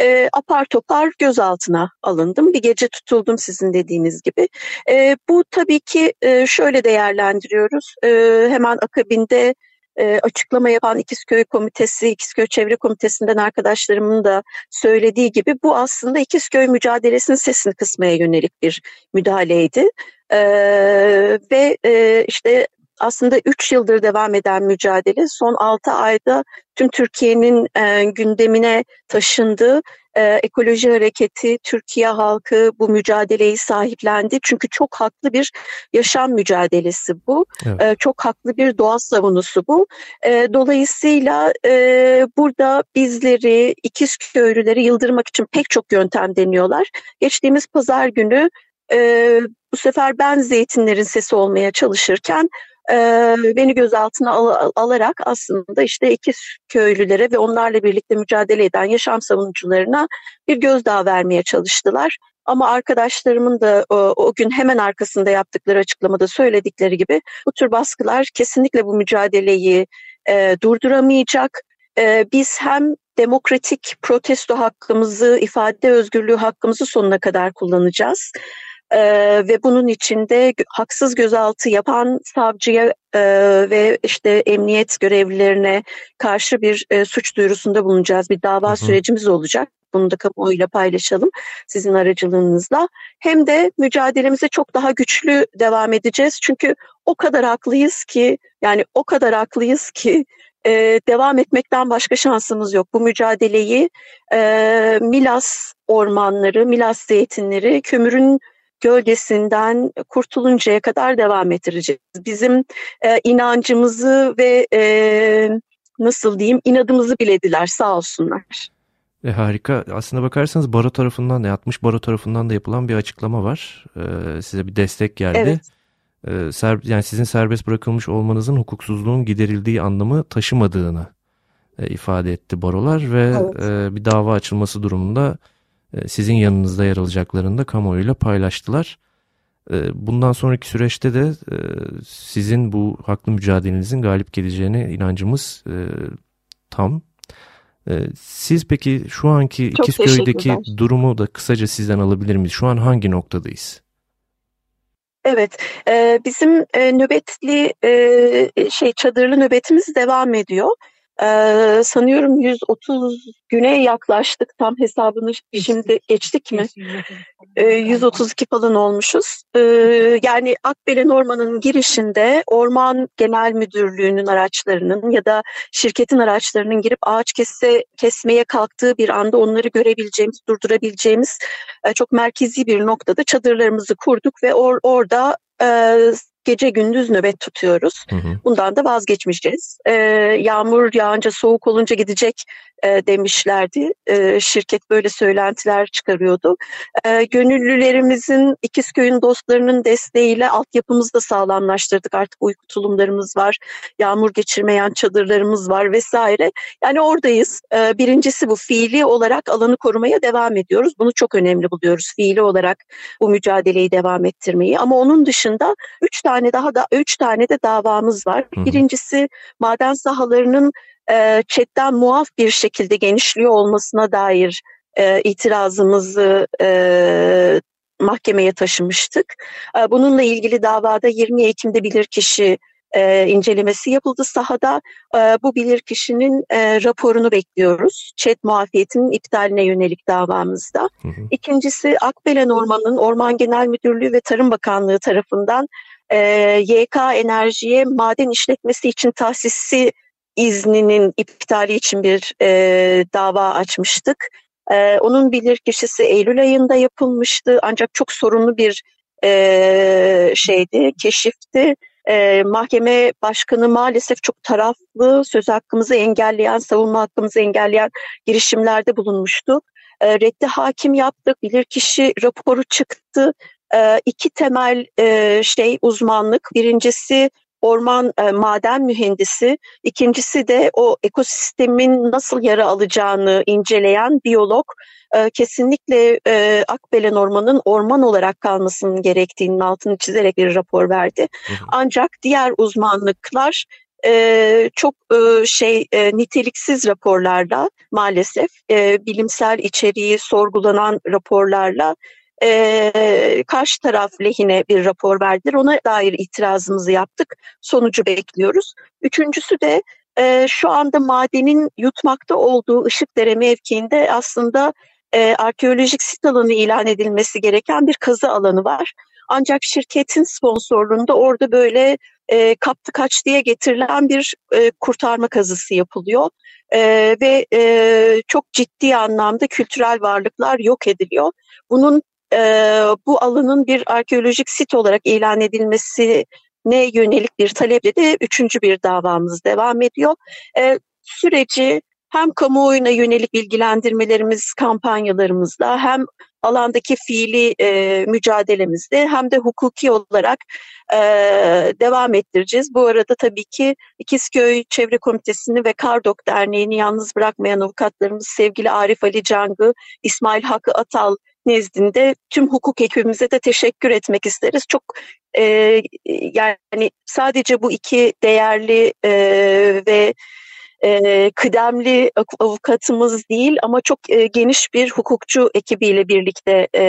e, apar topar gözaltına alındım. Bir gece tutuldum sizin dediğiniz gibi. E, bu tabii ki e, şöyle değerlendiriyoruz. E, hemen akabinde e, açıklama yapan İkizköy Komitesi, İkizköy Çevre Komitesi'nden arkadaşlarımın da söylediği gibi bu aslında İkizköy mücadelesinin sesini kısmaya yönelik bir müdahaleydi. E, ve e, işte aslında 3 yıldır devam eden mücadele son 6 ayda tüm Türkiye'nin e, gündemine taşındığı e, ekoloji hareketi, Türkiye halkı bu mücadeleyi sahiplendi. Çünkü çok haklı bir yaşam mücadelesi bu. Evet. E, çok haklı bir doğa savunusu bu. E, dolayısıyla e, burada bizleri, ikiz köylüleri yıldırmak için pek çok yöntem deniyorlar. Geçtiğimiz pazar günü e, bu sefer ben zeytinlerin sesi olmaya çalışırken beni gözaltına al- alarak aslında işte iki köylülere ve onlarla birlikte mücadele eden yaşam savunucularına bir gözdağı vermeye çalıştılar. Ama arkadaşlarımın da o, o gün hemen arkasında yaptıkları açıklamada söyledikleri gibi bu tür baskılar kesinlikle bu mücadeleyi e, durduramayacak. E, biz hem demokratik protesto hakkımızı, ifade özgürlüğü hakkımızı sonuna kadar kullanacağız e, ve bunun içinde haksız gözaltı yapan savcıya e, ve işte emniyet görevlilerine karşı bir e, suç duyurusunda bulunacağız. Bir dava hı hı. sürecimiz olacak. Bunu da kamuoyuyla paylaşalım sizin aracılığınızla. Hem de mücadelemize çok daha güçlü devam edeceğiz. Çünkü o kadar haklıyız ki yani o kadar haklıyız ki e, devam etmekten başka şansımız yok. Bu mücadeleyi e, Milas ormanları, Milas zeytinleri, kömürün gölgesinden kurtuluncaya kadar devam ettireceğiz. Bizim e, inancımızı ve e, nasıl diyeyim inadımızı bilediler sağ olsunlar. E, harika. Aslında bakarsanız baro tarafından da 60 baro tarafından da yapılan bir açıklama var. E, size bir destek geldi. Evet. e, ser, yani sizin serbest bırakılmış olmanızın hukuksuzluğun giderildiği anlamı taşımadığını e, ifade etti barolar ve Evet. e, bir dava açılması durumunda sizin yanınızda yer alacaklarını da kamuoyuyla paylaştılar. E, bundan sonraki süreçte de e, sizin bu haklı mücadelenizin galip geleceğine inancımız e, tam. E, siz peki şu anki İkizköy'deki durumu da kısaca sizden alabilir miyiz? Şu an hangi noktadayız? Evet, e, bizim e, nöbetli e, şey çadırlı nöbetimiz devam ediyor. E, sanıyorum 130 güne yaklaştık. Tam hesabını şimdi geçtik mi? E, 132 falan olmuşuz. E, yani Akbelen Ormanı'nın girişinde Orman Genel Müdürlüğü'nün araçlarının ya da şirketin araçlarının girip ağaç kesse, kesmeye kalktığı bir anda onları görebileceğimiz, durdurabileceğimiz e, çok merkezi bir noktada çadırlarımızı kurduk ve or- orada e, gece gündüz nöbet tutuyoruz. Hı hı. Bundan da vazgeçmeyeceğiz. E, yağmur yağınca, soğuk olunca gidecek e, demişlerdi. E, şirket böyle söylentiler çıkarıyordu. E, gönüllülerimizin, İkizköy'ün dostlarının desteğiyle altyapımızı da sağlamlaştırdık. Artık uyku tulumlarımız var, yağmur geçirmeyen çadırlarımız var vesaire. Yani oradayız. E, birincisi bu fiili olarak alanı korumaya devam ediyoruz. Bunu çok önemli buluyoruz. Fiili olarak bu mücadeleyi devam ettirmeyi. Ama onun dışında üç tane daha da üç tane de davamız var. Hı hı. Birincisi maden sahalarının e, chatten muaf bir şekilde genişliyor olmasına dair e, itirazımızı e, mahkemeye taşımıştık. E, bununla ilgili davada 20 Ekim'de bilirkişi e, incelemesi yapıldı sahada. E, bu bilirkişinin e, raporunu bekliyoruz. Chat muafiyetinin iptaline yönelik davamızda. Hı hı. İkincisi Akbelen Ormanı'nın Orman Genel Müdürlüğü ve Tarım Bakanlığı tarafından e, YK Enerji'ye maden işletmesi için tahsisi izninin iptali için bir e, dava açmıştık. E, onun bilirkişisi Eylül ayında yapılmıştı ancak çok sorunlu bir e, şeydi, keşifti. E, mahkeme başkanı maalesef çok taraflı, söz hakkımızı engelleyen, savunma hakkımızı engelleyen girişimlerde bulunmuştu. E, reddi hakim yaptık, bilirkişi raporu çıktı. E, iki temel e, şey uzmanlık, birincisi orman e, maden mühendisi, ikincisi de o ekosistemin nasıl yara alacağını inceleyen biyolog. E, kesinlikle e, Akbelen Ormanı'nın orman olarak kalmasının gerektiğinin altını çizerek bir rapor verdi. Hı hı. Ancak diğer uzmanlıklar e, çok e, şey e, niteliksiz raporlarla maalesef e, bilimsel içeriği sorgulanan raporlarla e, karşı taraf lehine bir rapor verdiler. Ona dair itirazımızı yaptık. Sonucu bekliyoruz. Üçüncüsü de e, şu anda madenin yutmakta olduğu Işıkdere mevkiinde aslında e, arkeolojik sit alanı ilan edilmesi gereken bir kazı alanı var. Ancak şirketin sponsorluğunda orada böyle e, kaptı kaç diye getirilen bir e, kurtarma kazısı yapılıyor. E, ve e, çok ciddi anlamda kültürel varlıklar yok ediliyor. Bunun e, bu alanın bir arkeolojik sit olarak ilan edilmesine yönelik bir taleple de üçüncü bir davamız devam ediyor. E, süreci hem kamuoyuna yönelik bilgilendirmelerimiz, kampanyalarımızla hem alandaki fiili e, mücadelemizde hem de hukuki olarak e, devam ettireceğiz. Bu arada tabii ki İkizköy Çevre Komitesi'ni ve Kardok Derneği'ni yalnız bırakmayan avukatlarımız sevgili Arif Ali Cangı, İsmail Hakkı Atal nezdinde tüm hukuk ekibimize de teşekkür etmek isteriz. Çok e, yani sadece bu iki değerli e, ve e, kıdemli avukatımız değil ama çok e, geniş bir hukukçu ekibiyle birlikte e,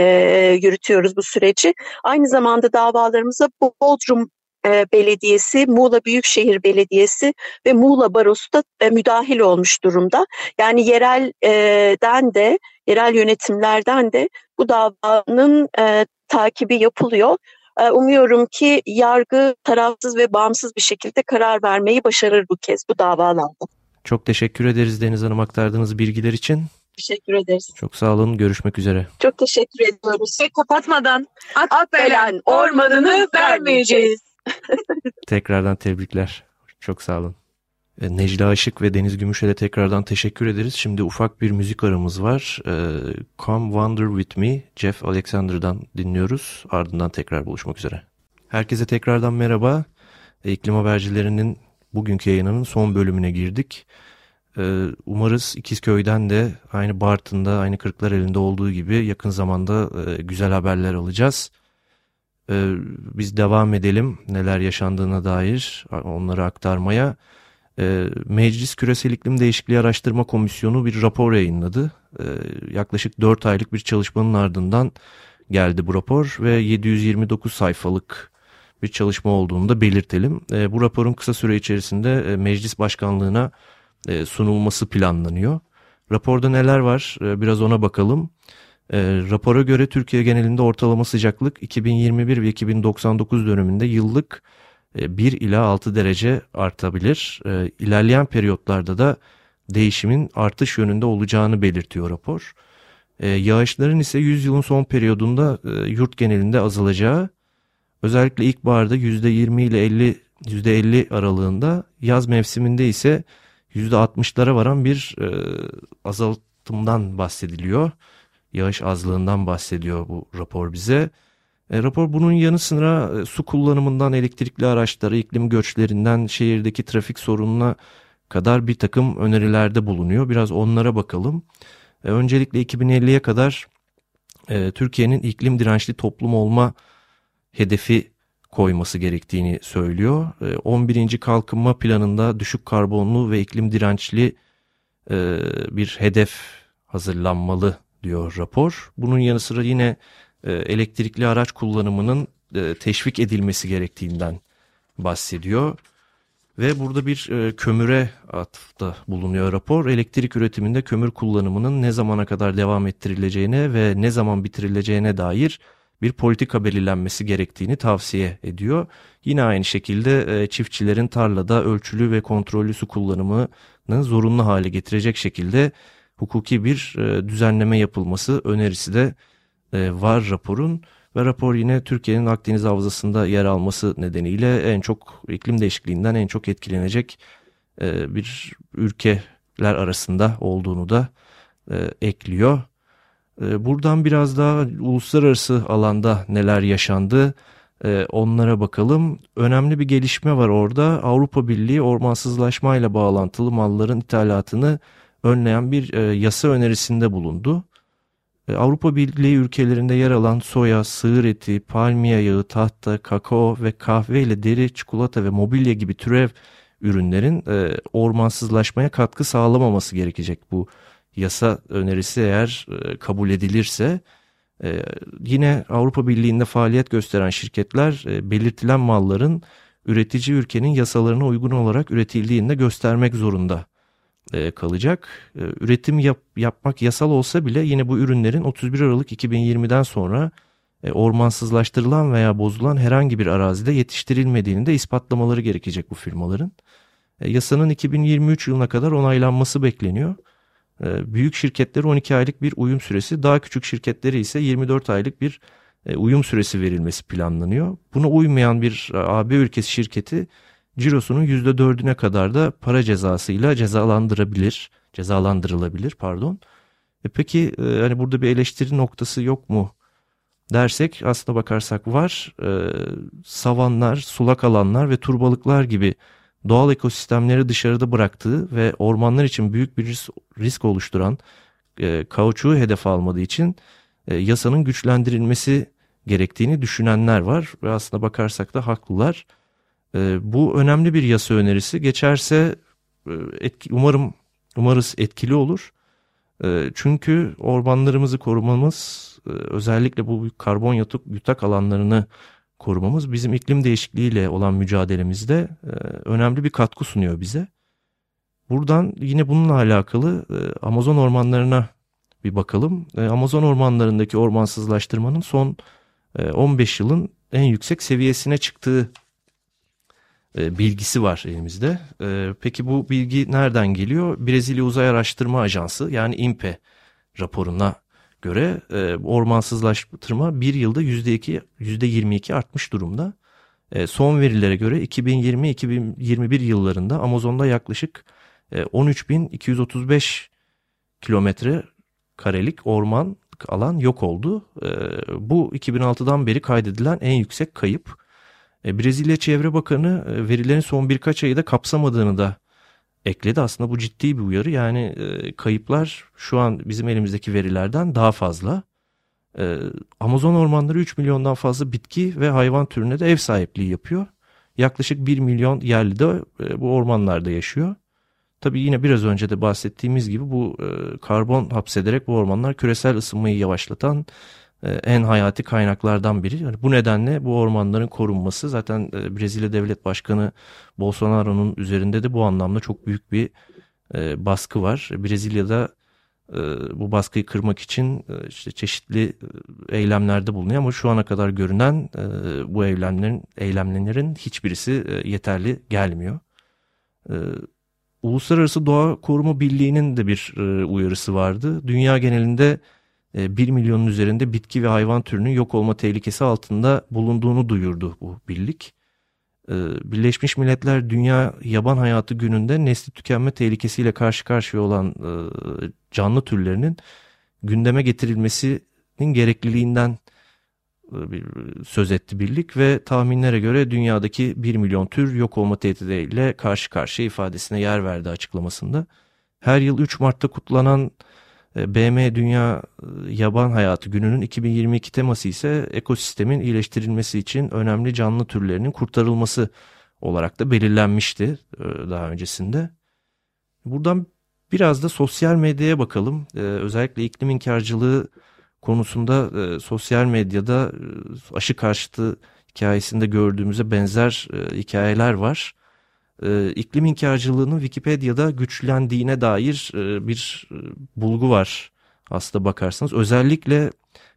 yürütüyoruz bu süreci. Aynı zamanda davalarımıza Bodrum e, Belediyesi, Muğla Büyükşehir Belediyesi ve Muğla Barosu da e, müdahil olmuş durumda. Yani yerelden de, yerel yönetimlerden de bu davanın e, takibi yapılıyor. E, umuyorum ki yargı tarafsız ve bağımsız bir şekilde karar vermeyi başarır bu kez bu davalarda. Çok teşekkür ederiz Deniz Hanım aktardığınız bilgiler için. Teşekkür ederiz. Çok sağ olun. Görüşmek üzere. Çok teşekkür ediyoruz. Ve kapatmadan Akbelen ormanını vermeyeceğiz. [LAUGHS] [LAUGHS] Tekrardan tebrikler. Çok sağ olun. E, Necla Aşık ve Deniz Gümüş'e tekrardan teşekkür ederiz. Şimdi ufak bir müzik aramız var. E, Come Wander With Me Jeff Alexander'dan dinliyoruz. Ardından tekrar buluşmak üzere. Herkese tekrardan merhaba. İklim habercilerinin bugünkü yayınının son bölümüne girdik. Ee, umarız İkizköy'den de aynı Bartın'da, aynı Kırklareli'nde olduğu gibi yakın zamanda e, güzel haberler alacağız. Biz devam edelim neler yaşandığına dair onları aktarmaya. Ee, Meclis Küresel İklim Değişikliği Araştırma Komisyonu bir rapor yayınladı. Yaklaşık 4 aylık bir çalışmanın ardından geldi bu rapor ve 729 sayfalık bir çalışma olduğunu da belirtelim. E, bu raporun kısa süre içerisinde e, meclis başkanlığına e, sunulması planlanıyor. Raporda neler var biraz ona bakalım. Rapora göre Türkiye genelinde ortalama sıcaklık 2021 ve 2099 döneminde yıllık 1 ila 6 derece artabilir. E, ilerleyen periyotlarda da değişimin artış yönünde olacağını belirtiyor rapor. E, yağışların ise 100 yılın son periyodunda e, yurt genelinde azalacağı, özellikle ilkbaharda %20 ile 50 %50 aralığında, yaz mevsiminde ise %60'lara varan bir e, azaltımdan bahsediliyor. Yağış azlığından bahsediyor bu rapor bize. E, rapor bunun yanı sıra e, su kullanımından elektrikli araçlara, iklim göçlerinden şehirdeki trafik sorununa kadar bir takım önerilerde bulunuyor. Biraz onlara bakalım. E, öncelikle 2050'ye kadar Türkiye'nin iklim dirençli toplum olma hedefi koyması gerektiğini söylüyor. E, 11. kalkınma planında düşük karbonlu ve iklim dirençli bir hedef hazırlanmalı diyor rapor. Bunun yanı sıra yine e, elektrikli araç kullanımının e, teşvik edilmesi gerektiğinden bahsediyor. Ve burada bir e, kömüre atıfta bulunuyor rapor. Elektrik üretiminde kömür kullanımının ne zamana kadar devam ettirileceğine ve ne zaman bitirileceğine dair bir politika belirlenmesi gerektiğini tavsiye ediyor. Yine aynı şekilde e, çiftçilerin tarlada ölçülü ve kontrollü su kullanımını zorunlu hale getirecek şekilde hukuki bir düzenleme yapılması önerisi de e, var raporun ve rapor yine Türkiye'nin Akdeniz Havzası'nda yer alması nedeniyle en çok iklim değişikliğinden en çok etkilenecek e, bir ülkeler arasında olduğunu da e, ekliyor. E, buradan biraz daha uluslararası alanda neler yaşandı onlara bakalım. Önemli bir gelişme var orada. Avrupa Birliği ormansızlaşmayla bağlantılı malların ithalatını önleyen bir yasa önerisinde bulundu. Avrupa Birliği ülkelerinde yer alan soya, sığır eti, palmiye yağı, tahta, kakao ve kahve ile deri, çikolata ve mobilya gibi türev ürünlerin e, ormansızlaşmaya katkı sağlamaması gerekecek bu yasa önerisi eğer e, kabul edilirse. E, yine Avrupa Birliği'nde faaliyet gösteren şirketler e, belirtilen malların üretici ülkenin yasalarına uygun olarak üretildiğini de göstermek zorunda kalacak. E, üretim yap, yapmak yasal olsa bile yine bu ürünlerin 31 Aralık 2020'den sonra e, ormansızlaştırılan veya bozulan herhangi bir arazide yetiştirilmediğini de ispatlamaları gerekecek bu firmaların. Yasanın 2023 yılına kadar onaylanması bekleniyor. Büyük şirketlere 12 aylık bir uyum süresi, daha küçük şirketlere ise 24 aylık bir uyum süresi verilmesi planlanıyor. Buna uymayan bir AB ülkesi şirketi cirosunun %4'üne kadar da para cezasıyla cezalandırabilir, cezalandırılabilir pardon. E peki e, hani burada bir eleştiri noktası yok mu dersek aslına bakarsak var. E, savanlar, sulak alanlar ve turbalıklar gibi doğal ekosistemleri dışarıda bıraktığı ve ormanlar için büyük bir risk, risk oluşturan e, kauçuğu hedef almadığı için e, yasanın güçlendirilmesi gerektiğini düşünenler var ve aslına bakarsak da haklılar. E, bu önemli bir yasa önerisi. Geçerse e, etki, umarım umarız etkili olur. E, çünkü ormanlarımızı korumamız e, özellikle bu karbon yatık yutak alanlarını korumamız bizim iklim değişikliğiyle olan mücadelemizde e, önemli bir katkı sunuyor bize. Buradan yine bununla alakalı Amazon ormanlarına bir bakalım. Amazon ormanlarındaki ormansızlaştırmanın son e, 15 yılın en yüksek seviyesine çıktığı bilgisi var elimizde. E, peki bu bilgi nereden geliyor? Brezilya Uzay Araştırma Ajansı yani INPE raporuna göre e, ormansızlaştırma bir yılda %2, %22 artmış durumda. son verilere göre 2020-2021 yıllarında Amazon'da yaklaşık 13.235 kilometre karelik orman alan yok oldu. bu 2006'dan beri kaydedilen en yüksek kayıp. E, Brezilya Çevre Bakanı e, verilerin son birkaç ayı da kapsamadığını da ekledi. Aslında bu ciddi bir uyarı. Yani e, kayıplar şu an bizim elimizdeki verilerden daha fazla. Amazon ormanları 3 milyondan fazla bitki ve hayvan türüne de ev sahipliği yapıyor. Yaklaşık 1 milyon yerli de bu ormanlarda yaşıyor. Tabii yine biraz önce de bahsettiğimiz gibi bu karbon hapsederek bu ormanlar küresel ısınmayı yavaşlatan en hayati kaynaklardan biri. Yani bu nedenle bu ormanların korunması zaten e, Brezilya Devlet Başkanı Bolsonaro'nun üzerinde de bu anlamda çok büyük bir e, baskı var. Brezilya'da bu baskıyı kırmak için işte çeşitli eylemlerde bulunuyor ama şu ana kadar görünen bu eylemlerin eylemlerin hiçbirisi yeterli gelmiyor. Uluslararası Doğa Koruma Birliği'nin de bir uyarısı vardı. Dünya genelinde 1 e, milyonun üzerinde bitki ve hayvan türünün yok olma tehlikesi altında bulunduğunu duyurdu bu birlik. E, Birleşmiş Milletler Dünya Yaban Hayatı Günü'nde nesli tükenme tehlikesiyle karşı karşıya olan e, canlı türlerinin gündeme getirilmesinin gerekliliğinden söz etti birlik ve tahminlere göre dünyadaki 1 milyon tür yok olma tehdidiyle karşı karşıya ifadesine yer verdi açıklamasında. Her yıl 3 Mart'ta kutlanan BM Dünya e, Yaban Hayatı Günü'nün 2022 teması ise ekosistemin iyileştirilmesi için önemli canlı türlerinin kurtarılması olarak da belirlenmişti e, daha öncesinde. Buradan biraz da sosyal medyaya bakalım. Özellikle iklim inkarcılığı konusunda sosyal medyada aşı karşıtı hikayesinde gördüğümüze benzer hikayeler var e, iklim inkarcılığının Wikipedia'da güçlendiğine dair e, bir e, bulgu var aslında bakarsanız. Özellikle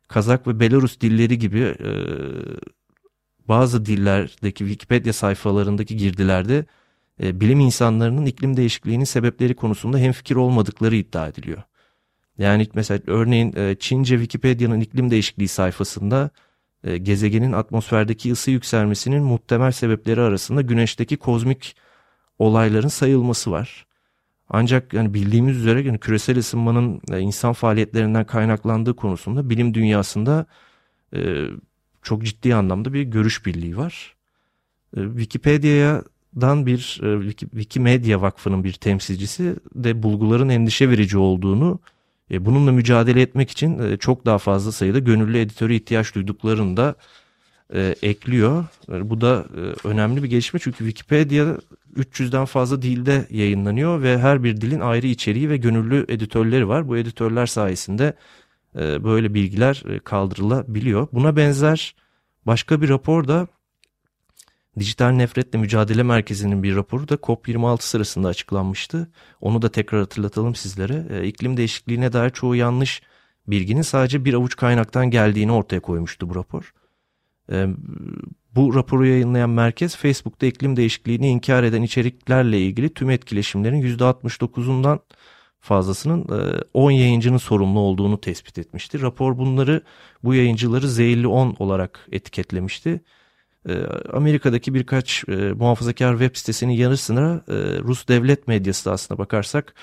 Kazak ve Belarus dilleri gibi e, bazı dillerdeki Wikipedia sayfalarındaki girdilerde e, bilim insanlarının iklim değişikliğinin sebepleri konusunda hemfikir olmadıkları iddia ediliyor. Yani mesela örneğin e, Çince Wikipedia'nın iklim değişikliği sayfasında e, gezegenin atmosferdeki ısı yükselmesinin muhtemel sebepleri arasında güneşteki kozmik olayların sayılması var. Ancak yani bildiğimiz üzere yani küresel ısınmanın e, insan faaliyetlerinden kaynaklandığı konusunda bilim dünyasında e, çok ciddi anlamda bir görüş birliği var. E, Wikipedia'dan bir e, Wikimedia Vakfı'nın bir temsilcisi de bulguların endişe verici olduğunu e, bununla mücadele etmek için e, çok daha fazla sayıda gönüllü editörü ihtiyaç duyduklarını da e, ekliyor. Yani bu da e, önemli bir gelişme çünkü Wikipedia 300'den fazla dilde yayınlanıyor ve her bir dilin ayrı içeriği ve gönüllü editörleri var. Bu editörler sayesinde e, böyle bilgiler e, kaldırılabiliyor. Buna benzer başka bir rapor da Dijital Nefretle Mücadele Merkezi'nin bir raporu da COP26 sırasında açıklanmıştı. Onu da tekrar hatırlatalım sizlere. E, iklim değişikliğine dair çoğu yanlış bilginin sadece bir avuç kaynaktan geldiğini ortaya koymuştu bu rapor. Bu raporu yayınlayan merkez Facebook'ta iklim değişikliğini inkar eden içeriklerle ilgili tüm etkileşimlerin %69'undan fazlasının 10 e, yayıncının sorumlu olduğunu tespit etmişti. Rapor bunları bu yayıncıları zehirli 10 olarak etiketlemişti. Amerika'daki birkaç muhafazakar web sitesinin yanı sıra Rus devlet medyası da aslına bakarsak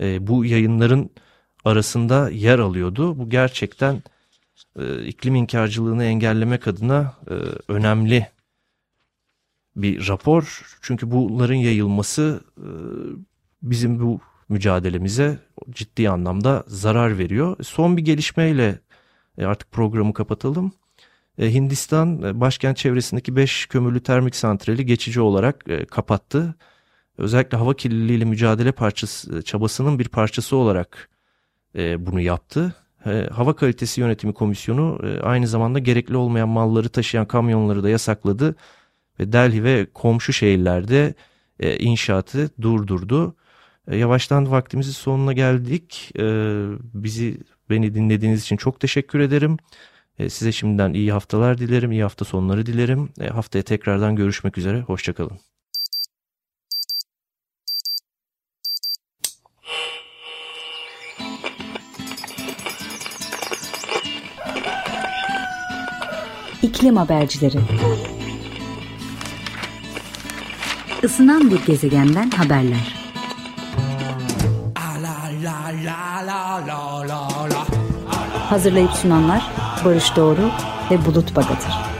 bu yayınların arasında yer alıyordu. Bu gerçekten e, iklim inkarcılığını engellemek adına e, önemli bir rapor. Çünkü bunların yayılması e, bizim bu mücadelemize ciddi anlamda zarar veriyor. Son bir gelişmeyle e, artık programı kapatalım. Hindistan başkent çevresindeki 5 kömürlü termik santrali geçici olarak kapattı. Özellikle hava kirliliğiyle mücadele parçası, çabasının bir parçası olarak bunu yaptı. E, Hava Kalitesi Yönetimi Komisyonu e, aynı zamanda gerekli olmayan malları taşıyan kamyonları da yasakladı ve Delhi ve komşu şehirlerde e, inşaatı durdurdu. Yavaştan vaktimizin sonuna geldik. Bizi beni dinlediğiniz için çok teşekkür ederim. Size şimdiden iyi haftalar dilerim, iyi hafta sonları dilerim. Haftaya tekrardan görüşmek üzere, hoşçakalın. İklim Habercileri Isınan bir gezegenden haberler. Hazırlayıp sunanlar Barış Doğru ve Bulut Bagatır.